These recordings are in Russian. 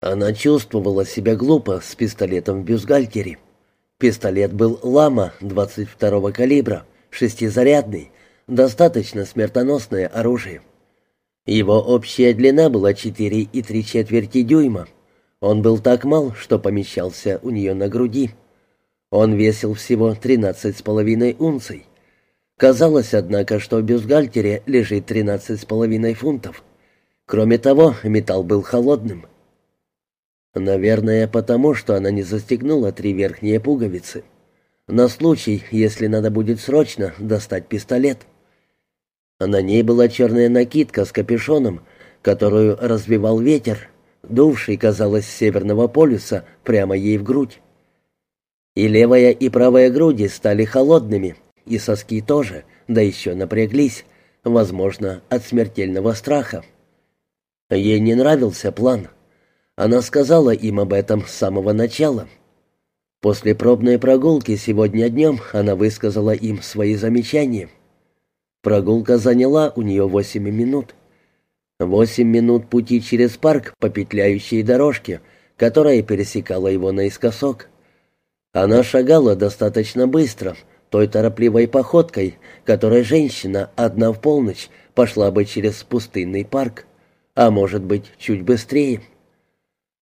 Она чувствовала себя глупо с пистолетом в бюстгальтере. Пистолет был «Лама» 22-го калибра, шестизарядный, достаточно смертоносное оружие. Его общая длина была 4 и 3 четверти дюйма. Он был так мал, что помещался у нее на груди. Он весил всего 13,5 унций. Казалось, однако, что в бюстгальтере лежит 13,5 фунтов. Кроме того, металл был холодным. Наверное, потому что она не застегнула три верхние пуговицы. На случай, если надо будет срочно достать пистолет. На ней была черная накидка с капюшоном, которую развивал ветер, дувший, казалось, с северного полюса прямо ей в грудь. И левая, и правая груди стали холодными, и соски тоже, да еще напряглись, возможно, от смертельного страха. Ей не нравился план — она сказала им об этом с самого начала. После пробной прогулки сегодня днем она высказала им свои замечания. Прогулка заняла у нее восемь минут. Восемь минут пути через парк по петляющей дорожке, которая пересекала его наискосок. Она шагала достаточно быстро, той торопливой походкой, которой женщина одна в полночь пошла бы через пустынный парк, а может быть, чуть быстрее.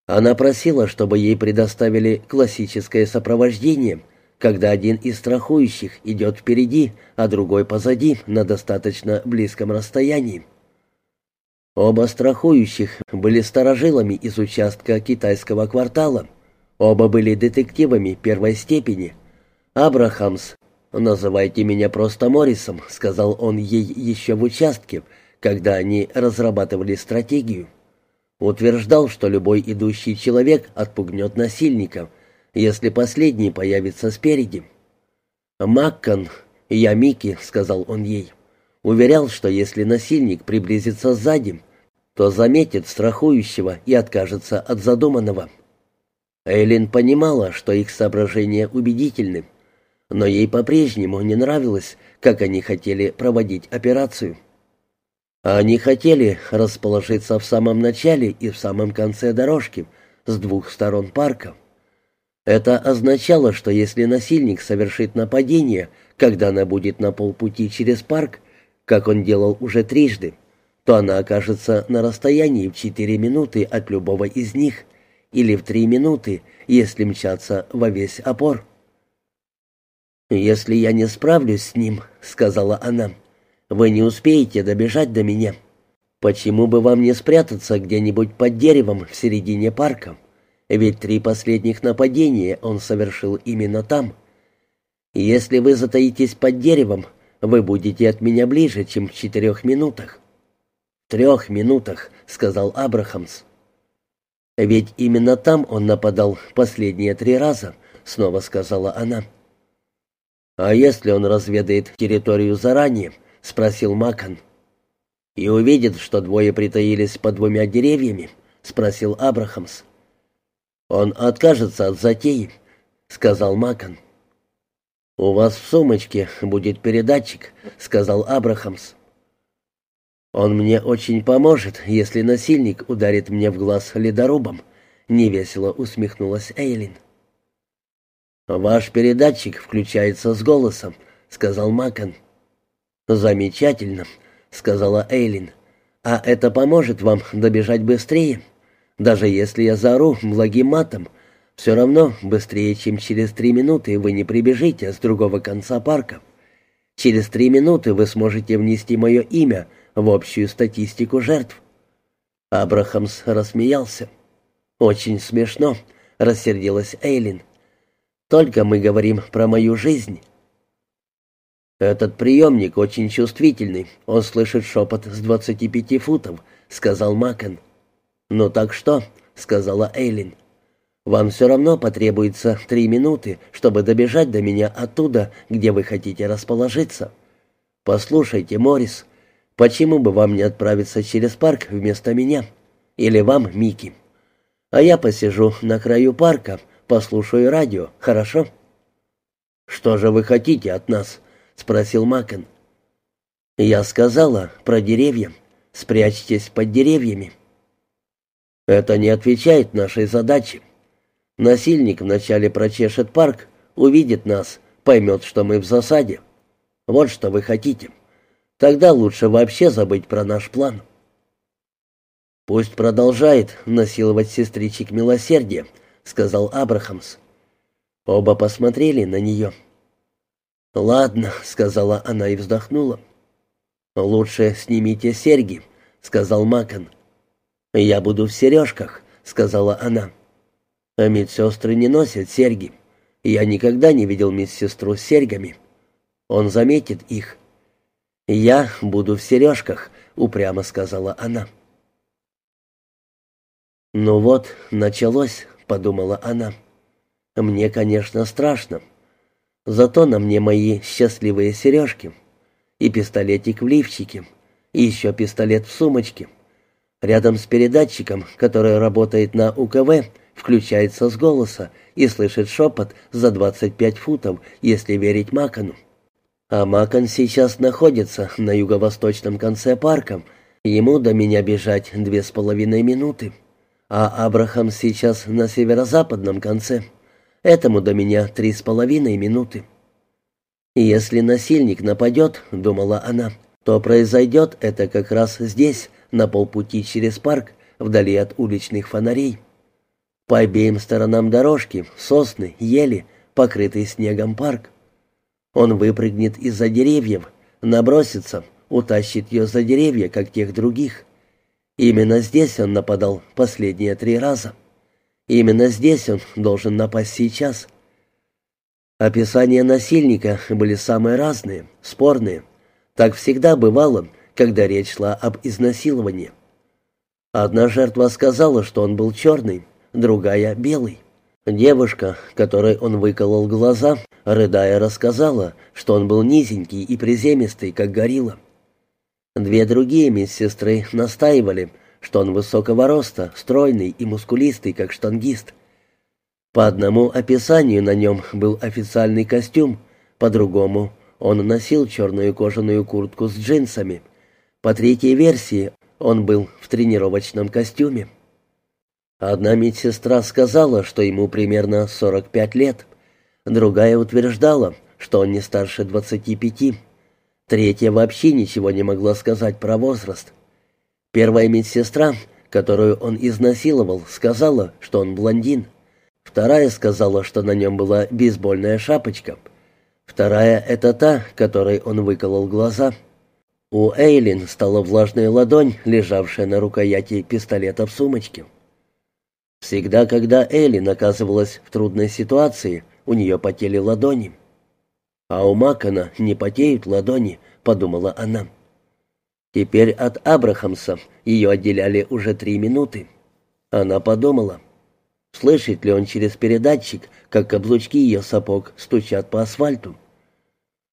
Она просила, чтобы ей предоставили классическое сопровождение, когда один из страхующих идет впереди, а другой позади на достаточно близком расстоянии. Оба страхующих были сторожилами из участка китайского квартала. Оба были детективами первой степени. Абрахамс, «Называйте меня просто Моррисом», — сказал он ей еще в участке, когда они разрабатывали стратегию. Утверждал, что любой идущий человек отпугнет насильников, если последний появится спереди. «Маккан, я Микки», — сказал он ей, — уверял, что если насильник приблизится сзади, то заметит страхующего и откажется от задуманного. Эйлин понимала, что их соображения убедительны, но ей по-прежнему не нравилось, как они хотели проводить операцию. Они хотели расположиться в самом начале и в самом конце дорожки, с двух сторон парка. Это означало, что если насильник совершит нападение, когда она будет на полпути через парк, как он делал уже трижды, то она окажется на расстоянии в четыре минуты от любого из них, или в три минуты, если мчаться во весь опор. «Если я не справлюсь с ним», — сказала она, — вы не успеете добежать до меня. Почему бы вам не спрятаться где-нибудь под деревом в середине парка? Ведь три последних нападения он совершил именно там. Если вы затаитесь под деревом, вы будете от меня ближе, чем в четырех минутах». «Трех минутах», — сказал Абрахамс. «Ведь именно там он нападал последние три раза», — снова сказала она. «А если он разведает территорию заранее?» — спросил Макон. «И увидит, что двое притаились под двумя деревьями?» — спросил Абрахамс. «Он откажется от затеи», — сказал Макон. «У вас в сумочке будет передатчик», — сказал Абрахамс. «Он мне очень поможет, если насильник ударит мне в глаз ледорубом», — невесело усмехнулась Эйлин. «Ваш передатчик включается с голосом», — сказал Макон. «Замечательно», — сказала Эйлин. «А это поможет вам добежать быстрее? Даже если я заору благим матом, все равно быстрее, чем через три минуты вы не прибежите с другого конца парка. Через три минуты вы сможете внести мое имя в общую статистику жертв». Абрахамс рассмеялся. «Очень смешно», — рассердилась Эйлин. «Только мы говорим про мою жизнь, «Этот приемник очень чувствительный, он слышит шепот с двадцати пяти футов», — сказал Макен. «Ну так что?» — сказала Эйлин. «Вам все равно потребуется три минуты, чтобы добежать до меня оттуда, где вы хотите расположиться. Послушайте, Моррис, почему бы вам не отправиться через парк вместо меня? Или вам, Микки? А я посижу на краю парка, послушаю радио, хорошо?» «Что же вы хотите от нас?» — спросил Макен. «Я сказала про деревья. Спрячьтесь под деревьями». Это не отвечает нашей задаче. Насильник вначале прочешет парк, увидит нас, поймет, что мы в засаде. Вот что вы хотите. Тогда лучше вообще забыть про наш план. Пусть продолжает насиловать сестричек милосердия, сказал Абрахамс. Оба посмотрели на нее. «Ладно», — сказала она и вздохнула. «Лучше снимите серьги», — сказал Макон. «Я буду в сережках», — сказала она. «А медсестры не носят серьги. Я никогда не видел медсестру с серьгами. Он заметит их». «Я буду в сережках», — упрямо сказала она. «Ну вот, началось», — подумала она. «Мне, конечно, страшно. Зато на мне мои счастливые сережки. И пистолетик в лифчике, и еще пистолет в сумочке. Рядом с передатчиком, который работает на УКВ, включается с голоса и слышит шепот за 25 футов, если верить Макону. А Макон сейчас находится на юго-восточном конце парка. Ему до меня бежать две с половиной минуты. А Абрахам сейчас на северо-западном конце. Этому до меня три с половиной минуты. «Если насильник нападет, — думала она, — то произойдет это как раз здесь, на полпути через парк, вдали от уличных фонарей. По обеим сторонам дорожки сосны, ели, покрытый снегом парк. Он выпрыгнет из-за деревьев, набросится, утащит ее за деревья, как тех других. Именно здесь он нападал последние три раза. Именно здесь он должен напасть сейчас. Описания насильника были самые разные, спорные. Так всегда бывало, когда речь шла об изнасиловании. Одна жертва сказала, что он был черный, другая — белый. Девушка, которой он выколол глаза, рыдая, рассказала, что он был низенький и приземистый, как горилла. Две другие медсестры настаивали, что он высокого роста, стройный и мускулистый, как штангист. По одному описанию на нем был официальный костюм, по другому он носил черную кожаную куртку с джинсами — по третьей версии, он был в тренировочном костюме. Одна медсестра сказала, что ему примерно 45 лет. Другая утверждала, что он не старше 25. Третья вообще ничего не могла сказать про возраст. Первая медсестра, которую он изнасиловал, сказала, что он блондин. Вторая сказала, что на нем была бейсбольная шапочка. Вторая — это та, которой он выколол глаза — у Эйлин стала влажная ладонь, лежавшая на рукояти пистолета в сумочке. Всегда, когда Эйлин оказывалась в трудной ситуации, у нее потели ладони. «А у Макона не потеют ладони», — подумала она. Теперь от Абрахамса ее отделяли уже три минуты. Она подумала, слышит ли он через передатчик, как каблучки ее сапог стучат по асфальту.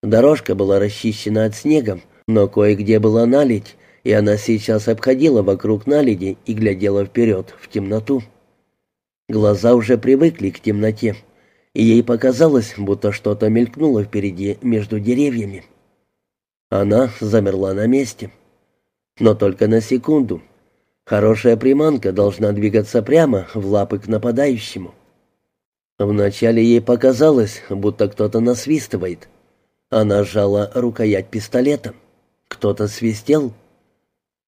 Дорожка была расчищена от снега, но кое-где была наледь, и она сейчас обходила вокруг наледи и глядела вперед, в темноту. Глаза уже привыкли к темноте, и ей показалось, будто что-то мелькнуло впереди между деревьями. Она замерла на месте. Но только на секунду. Хорошая приманка должна двигаться прямо в лапы к нападающему. Вначале ей показалось, будто кто-то насвистывает. Она сжала рукоять пистолета. Кто-то свистел.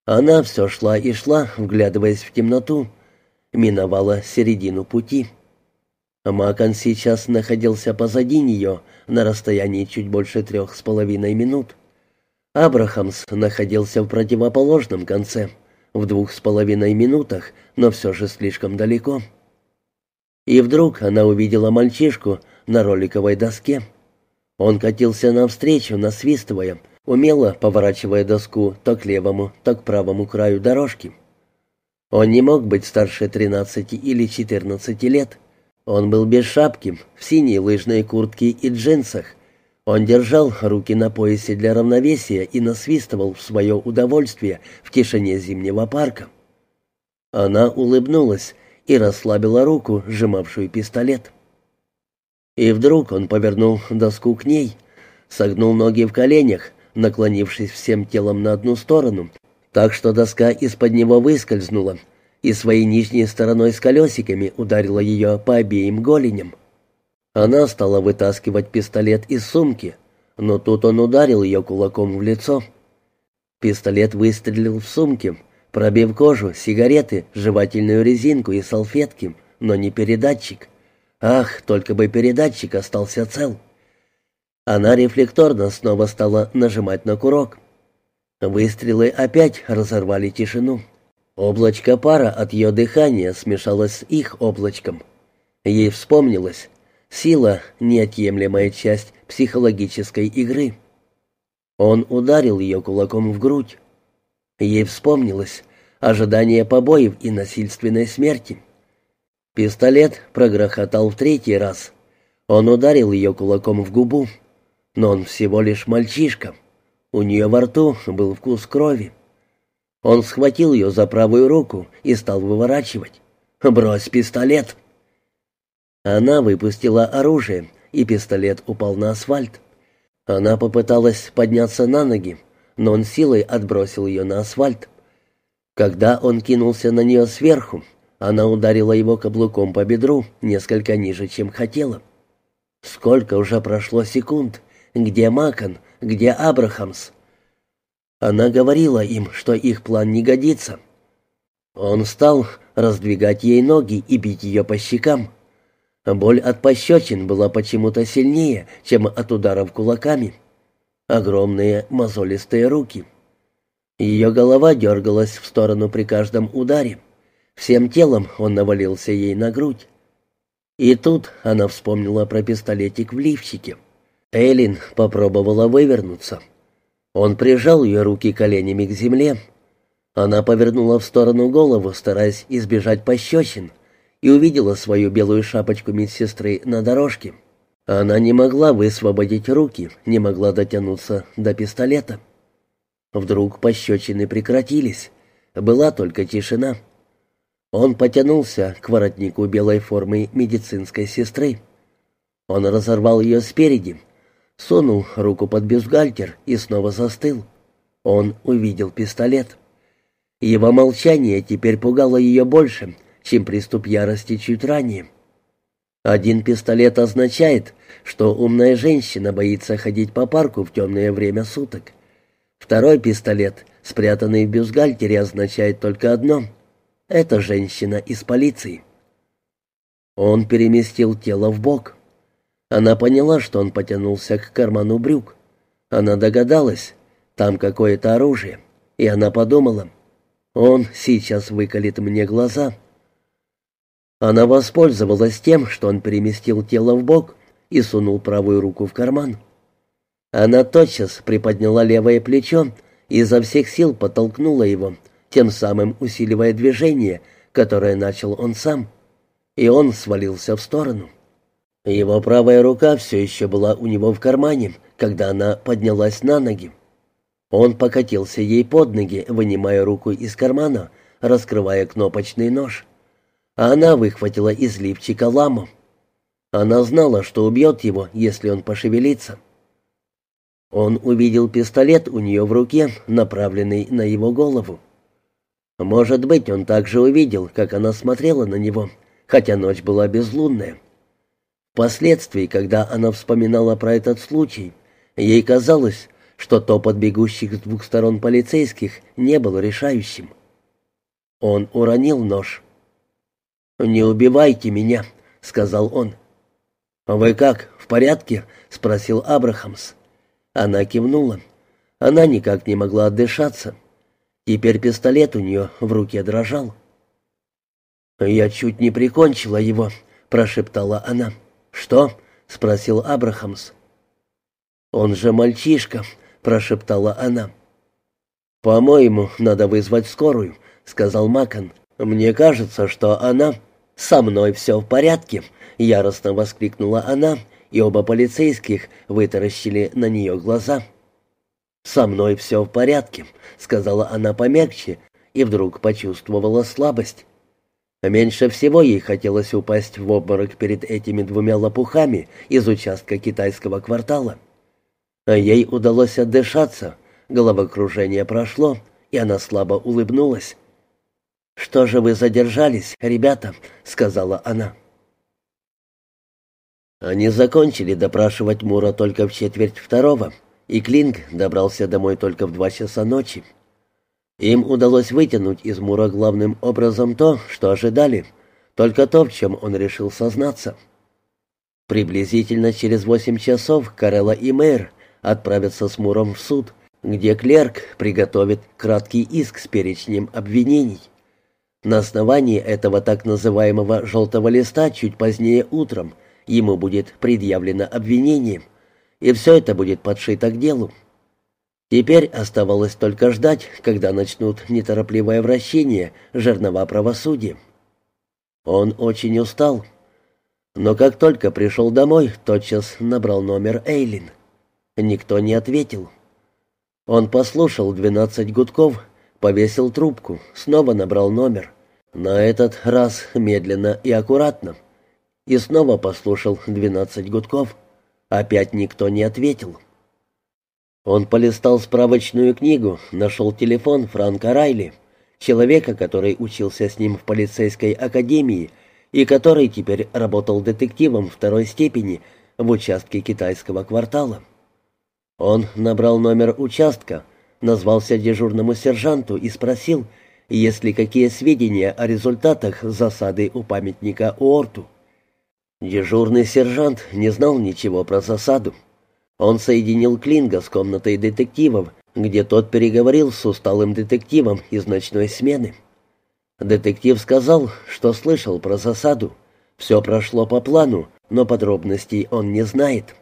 Она все шла и шла, вглядываясь в темноту. Миновала середину пути. Макон сейчас находился позади нее, на расстоянии чуть больше трех с половиной минут. Абрахамс находился в противоположном конце, в двух с половиной минутах, но все же слишком далеко. И вдруг она увидела мальчишку на роликовой доске. Он катился навстречу, насвистывая, умело поворачивая доску то к левому, то к правому краю дорожки. Он не мог быть старше 13 или 14 лет. Он был без шапки, в синей лыжной куртке и джинсах. Он держал руки на поясе для равновесия и насвистывал в свое удовольствие в тишине зимнего парка. Она улыбнулась и расслабила руку, сжимавшую пистолет. И вдруг он повернул доску к ней, согнул ноги в коленях, наклонившись всем телом на одну сторону, так что доска из-под него выскользнула, и своей нижней стороной с колесиками ударила ее по обеим голеням. Она стала вытаскивать пистолет из сумки, но тут он ударил ее кулаком в лицо. Пистолет выстрелил в сумке, пробив кожу, сигареты, жевательную резинку и салфетки, но не передатчик. Ах, только бы передатчик остался цел. Она рефлекторно снова стала нажимать на курок. Выстрелы опять разорвали тишину. Облачко пара от ее дыхания смешалось с их облачком. Ей вспомнилось. Сила — неотъемлемая часть психологической игры. Он ударил ее кулаком в грудь. Ей вспомнилось ожидание побоев и насильственной смерти. Пистолет прогрохотал в третий раз. Он ударил ее кулаком в губу. Но он всего лишь мальчишка. У нее во рту был вкус крови. Он схватил ее за правую руку и стал выворачивать. «Брось пистолет!» Она выпустила оружие, и пистолет упал на асфальт. Она попыталась подняться на ноги, но он силой отбросил ее на асфальт. Когда он кинулся на нее сверху, она ударила его каблуком по бедру, несколько ниже, чем хотела. Сколько уже прошло секунд? Где Макон? Где Абрахамс? Она говорила им, что их план не годится. Он стал раздвигать ей ноги и бить ее по щекам. Боль от пощечин была почему-то сильнее, чем от ударов кулаками. Огромные мозолистые руки. Ее голова дергалась в сторону при каждом ударе. Всем телом он навалился ей на грудь. И тут она вспомнила про пистолетик в лифчике. Эйлин попробовала вывернуться. Он прижал ее руки коленями к земле. Она повернула в сторону голову, стараясь избежать пощечин, и увидела свою белую шапочку медсестры на дорожке. Она не могла высвободить руки, не могла дотянуться до пистолета. Вдруг пощечины прекратились. Была только тишина. Он потянулся к воротнику белой формы медицинской сестры. Он разорвал ее спереди, сунул руку под бюстгальтер и снова застыл. Он увидел пистолет. Его молчание теперь пугало ее больше, чем приступ ярости чуть ранее. Один пистолет означает, что умная женщина боится ходить по парку в темное время суток. Второй пистолет, спрятанный в бюстгальтере, означает только одно — это женщина из полиции. Он переместил тело в бок. Она поняла, что он потянулся к карману брюк. Она догадалась, там какое-то оружие, и она подумала, он сейчас выколет мне глаза. Она воспользовалась тем, что он переместил тело в бок и сунул правую руку в карман. Она тотчас приподняла левое плечо и изо всех сил подтолкнула его, тем самым усиливая движение, которое начал он сам, и он свалился в сторону. Его правая рука все еще была у него в кармане, когда она поднялась на ноги. Он покатился ей под ноги, вынимая руку из кармана, раскрывая кнопочный нож. А она выхватила из лифчика ламу. Она знала, что убьет его, если он пошевелится. Он увидел пистолет у нее в руке, направленный на его голову. Может быть, он также увидел, как она смотрела на него, хотя ночь была безлунная. Впоследствии, когда она вспоминала про этот случай, ей казалось, что топот бегущих с двух сторон полицейских не был решающим. Он уронил нож. «Не убивайте меня», — сказал он. «Вы как, в порядке?» — спросил Абрахамс. Она кивнула. Она никак не могла отдышаться. Теперь пистолет у нее в руке дрожал. «Я чуть не прикончила его», — прошептала она. «Что?» — спросил Абрахамс. «Он же мальчишка», — прошептала она. «По-моему, надо вызвать скорую», — сказал Макон. «Мне кажется, что она...» «Со мной все в порядке», — яростно воскликнула она, и оба полицейских вытаращили на нее глаза. «Со мной все в порядке», — сказала она помягче, и вдруг почувствовала слабость. Меньше всего ей хотелось упасть в обморок перед этими двумя лопухами из участка китайского квартала. А ей удалось отдышаться, головокружение прошло, и она слабо улыбнулась. «Что же вы задержались, ребята?» — сказала она. Они закончили допрашивать Мура только в четверть второго, и Клинк добрался домой только в два часа ночи. Им удалось вытянуть из Мура главным образом то, что ожидали, только то, в чем он решил сознаться. Приблизительно через восемь часов Карелла и Мэр отправятся с Муром в суд, где клерк приготовит краткий иск с перечнем обвинений. На основании этого так называемого «желтого листа» чуть позднее утром ему будет предъявлено обвинение, и все это будет подшито к делу. Теперь оставалось только ждать, когда начнут неторопливое вращение жернова правосудия. Он очень устал, но как только пришел домой, тотчас набрал номер Эйлин. Никто не ответил. Он послушал двенадцать гудков, повесил трубку, снова набрал номер. На этот раз медленно и аккуратно. И снова послушал двенадцать гудков. Опять никто не ответил. Он полистал справочную книгу, нашел телефон Франка Райли, человека, который учился с ним в полицейской академии и который теперь работал детективом второй степени в участке китайского квартала. Он набрал номер участка, назвался дежурному сержанту и спросил, есть ли какие сведения о результатах засады у памятника Уорту. Дежурный сержант не знал ничего про засаду. Он соединил Клинга с комнатой детективов, где тот переговорил с усталым детективом из ночной смены. Детектив сказал, что слышал про засаду. Все прошло по плану, но подробностей он не знает.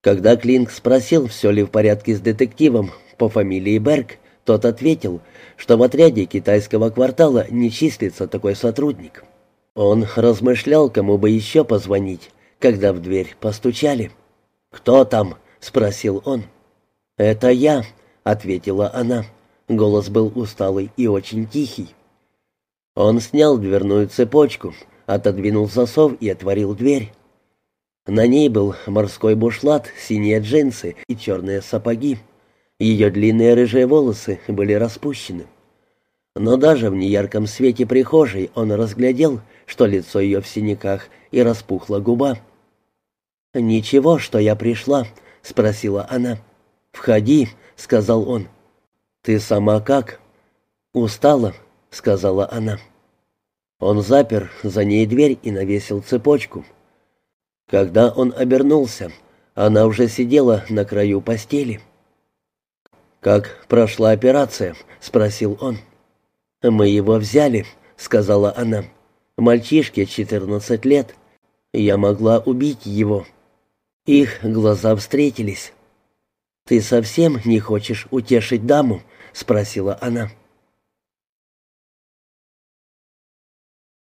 Когда Клинк спросил, все ли в порядке с детективом по фамилии Берг, тот ответил, что в отряде китайского квартала не числится такой сотрудник. Он размышлял, кому бы еще позвонить, когда в дверь постучали. «Кто там?» — спросил он. «Это я», — ответила она. Голос был усталый и очень тихий. Он снял дверную цепочку, отодвинул засов и отворил дверь. На ней был морской бушлат, синие джинсы и черные сапоги. Ее длинные рыжие волосы были распущены. Но даже в неярком свете прихожей он разглядел, что лицо ее в синяках и распухла губа. «Ничего, что я пришла?» — спросила она. «Входи», — сказал он. «Ты сама как?» «Устала», — сказала она. Он запер за ней дверь и навесил цепочку. Когда он обернулся, она уже сидела на краю постели. «Как прошла операция?» — спросил он. «Мы его взяли», — сказала она. «Мальчишке 14 лет. Я могла убить его». Их глаза встретились. «Ты совсем не хочешь утешить даму?» — спросила она.